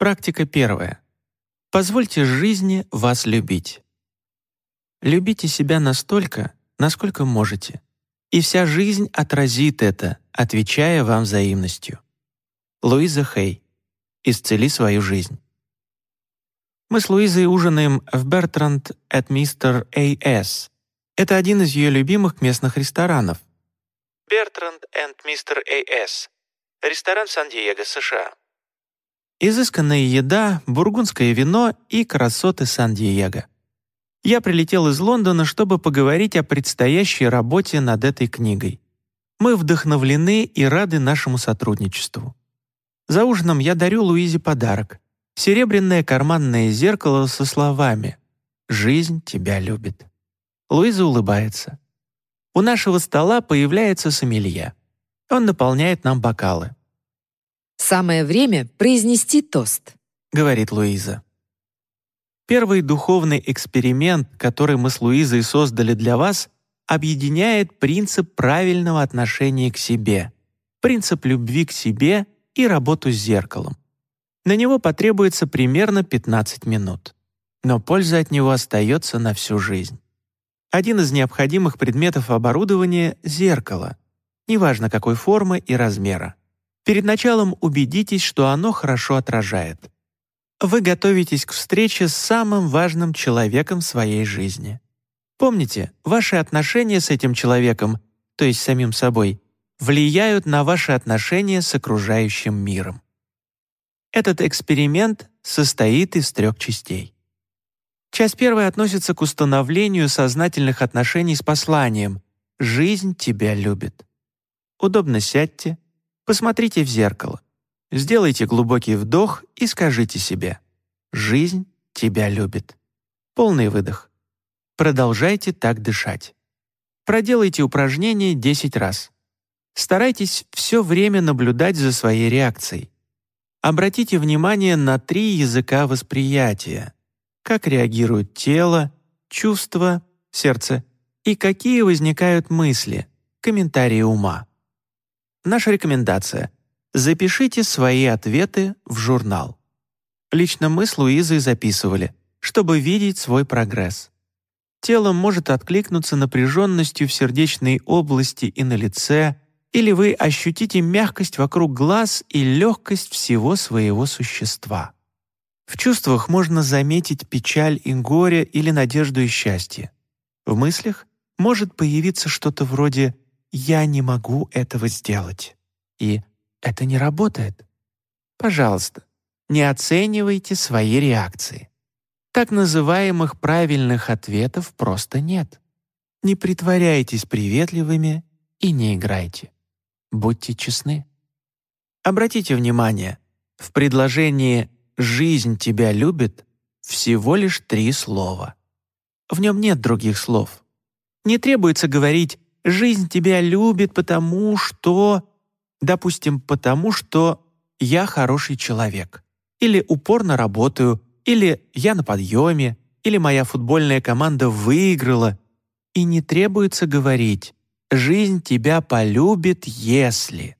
Практика первая. Позвольте жизни вас любить. Любите себя настолько, насколько можете, и вся жизнь отразит это, отвечая вам взаимностью. Луиза Хей. «Исцели свою жизнь». Мы с Луизой ужинаем в Бертранд at Mr. A.S. Это один из ее любимых местных ресторанов. Бертранд and Mr. A.S. Ресторан Сан-Диего, США. Изысканная еда, бургундское вино и красоты Сан-Диего. Я прилетел из Лондона, чтобы поговорить о предстоящей работе над этой книгой. Мы вдохновлены и рады нашему сотрудничеству. За ужином я дарю Луизе подарок — серебряное карманное зеркало со словами «Жизнь тебя любит». Луиза улыбается. У нашего стола появляется сомелье. Он наполняет нам бокалы. «Самое время произнести тост», — говорит Луиза. Первый духовный эксперимент, который мы с Луизой создали для вас, объединяет принцип правильного отношения к себе, принцип любви к себе и работу с зеркалом. На него потребуется примерно 15 минут. Но польза от него остается на всю жизнь. Один из необходимых предметов оборудования — зеркало, неважно какой формы и размера. Перед началом убедитесь, что оно хорошо отражает. Вы готовитесь к встрече с самым важным человеком в своей жизни. Помните, ваши отношения с этим человеком, то есть самим собой, влияют на ваши отношения с окружающим миром. Этот эксперимент состоит из трех частей. Часть первая относится к установлению сознательных отношений с посланием «Жизнь тебя любит». Удобно сядьте, посмотрите в зеркало. Сделайте глубокий вдох и скажите себе «Жизнь тебя любит». Полный выдох. Продолжайте так дышать. Проделайте упражнение 10 раз. Старайтесь все время наблюдать за своей реакцией. Обратите внимание на три языка восприятия. Как реагирует тело, чувства, сердце и какие возникают мысли, комментарии ума. Наша рекомендация — Запишите свои ответы в журнал. Лично мы с Луизой записывали, чтобы видеть свой прогресс. Тело может откликнуться напряженностью в сердечной области и на лице, или вы ощутите мягкость вокруг глаз и легкость всего своего существа. В чувствах можно заметить печаль и горе или надежду и счастье. В мыслях может появиться что-то вроде «я не могу этого сделать» и это не работает. Пожалуйста, не оценивайте свои реакции. Так называемых правильных ответов просто нет. Не притворяйтесь приветливыми и не играйте. Будьте честны. Обратите внимание, в предложении «жизнь тебя любит» всего лишь три слова. В нем нет других слов. Не требуется говорить «жизнь тебя любит, потому что…» Допустим, потому что я хороший человек, или упорно работаю, или я на подъеме, или моя футбольная команда выиграла. И не требуется говорить «жизнь тебя полюбит, если».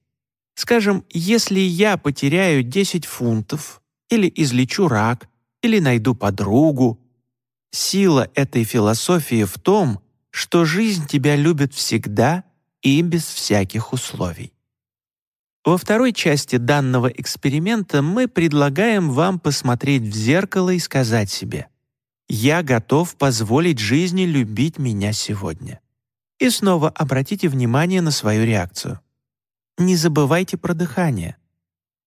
Скажем, если я потеряю 10 фунтов, или излечу рак, или найду подругу. Сила этой философии в том, что жизнь тебя любит всегда и без всяких условий. Во второй части данного эксперимента мы предлагаем вам посмотреть в зеркало и сказать себе «Я готов позволить жизни любить меня сегодня». И снова обратите внимание на свою реакцию. Не забывайте про дыхание.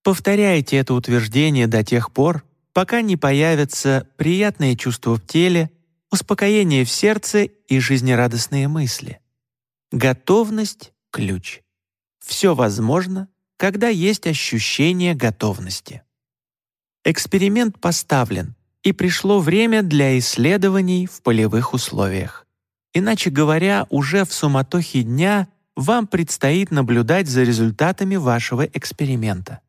Повторяйте это утверждение до тех пор, пока не появятся приятные чувства в теле, успокоение в сердце и жизнерадостные мысли. Готовность — ключ. Все возможно, когда есть ощущение готовности. Эксперимент поставлен, и пришло время для исследований в полевых условиях. Иначе говоря, уже в суматохе дня вам предстоит наблюдать за результатами вашего эксперимента.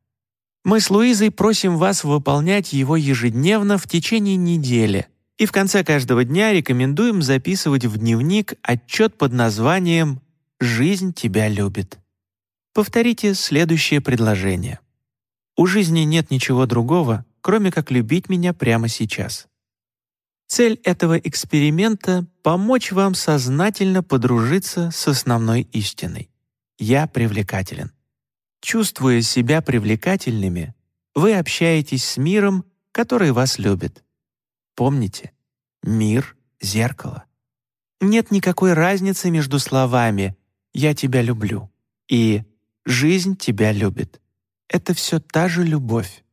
Мы с Луизой просим вас выполнять его ежедневно в течение недели и в конце каждого дня рекомендуем записывать в дневник отчет под названием «Жизнь тебя любит». Повторите следующее предложение. У жизни нет ничего другого, кроме как любить меня прямо сейчас. Цель этого эксперимента — помочь вам сознательно подружиться с основной истиной. Я привлекателен. Чувствуя себя привлекательными, вы общаетесь с миром, который вас любит. Помните, мир — зеркало. Нет никакой разницы между словами «я тебя люблю» и «жизнь тебя любит». Это все та же любовь.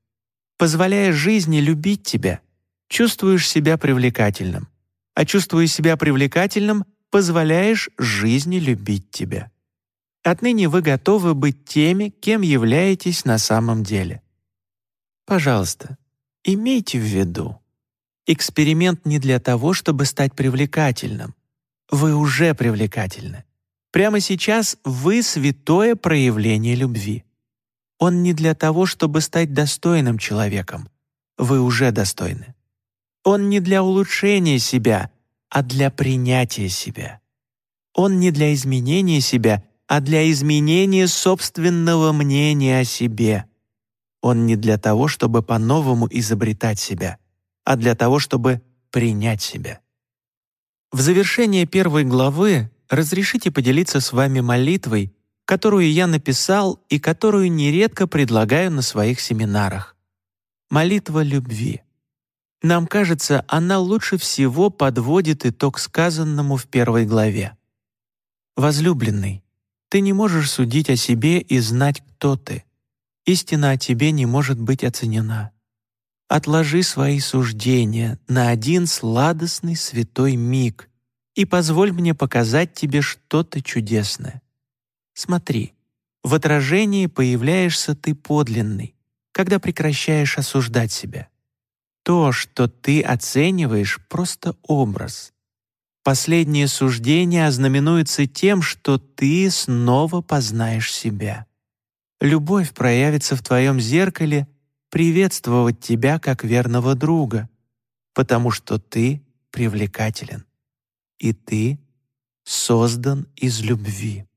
Позволяя жизни любить тебя, чувствуешь себя привлекательным. А чувствуя себя привлекательным, позволяешь жизни любить тебя. Отныне вы готовы быть теми, кем являетесь на самом деле. Пожалуйста, имейте в виду, эксперимент не для того, чтобы стать привлекательным. Вы уже привлекательны. Прямо сейчас вы святое проявление любви. Он не для того, чтобы стать достойным человеком. Вы уже достойны. Он не для улучшения себя, а для принятия себя. Он не для изменения себя, а для изменения собственного мнения о себе. Он не для того, чтобы по-новому изобретать себя, а для того, чтобы принять себя. В завершение первой главы разрешите поделиться с вами молитвой, которую я написал и которую нередко предлагаю на своих семинарах. Молитва любви. Нам кажется, она лучше всего подводит итог сказанному в первой главе. «Возлюбленный, ты не можешь судить о себе и знать, кто ты. Истина о тебе не может быть оценена. Отложи свои суждения на один сладостный святой миг и позволь мне показать тебе что-то чудесное. Смотри, в отражении появляешься ты подлинный, когда прекращаешь осуждать себя. То, что ты оцениваешь, просто образ. Последнее суждение ознаменуется тем, что ты снова познаешь себя. Любовь проявится в твоем зеркале приветствовать тебя как верного друга, потому что ты привлекателен, и ты создан из любви.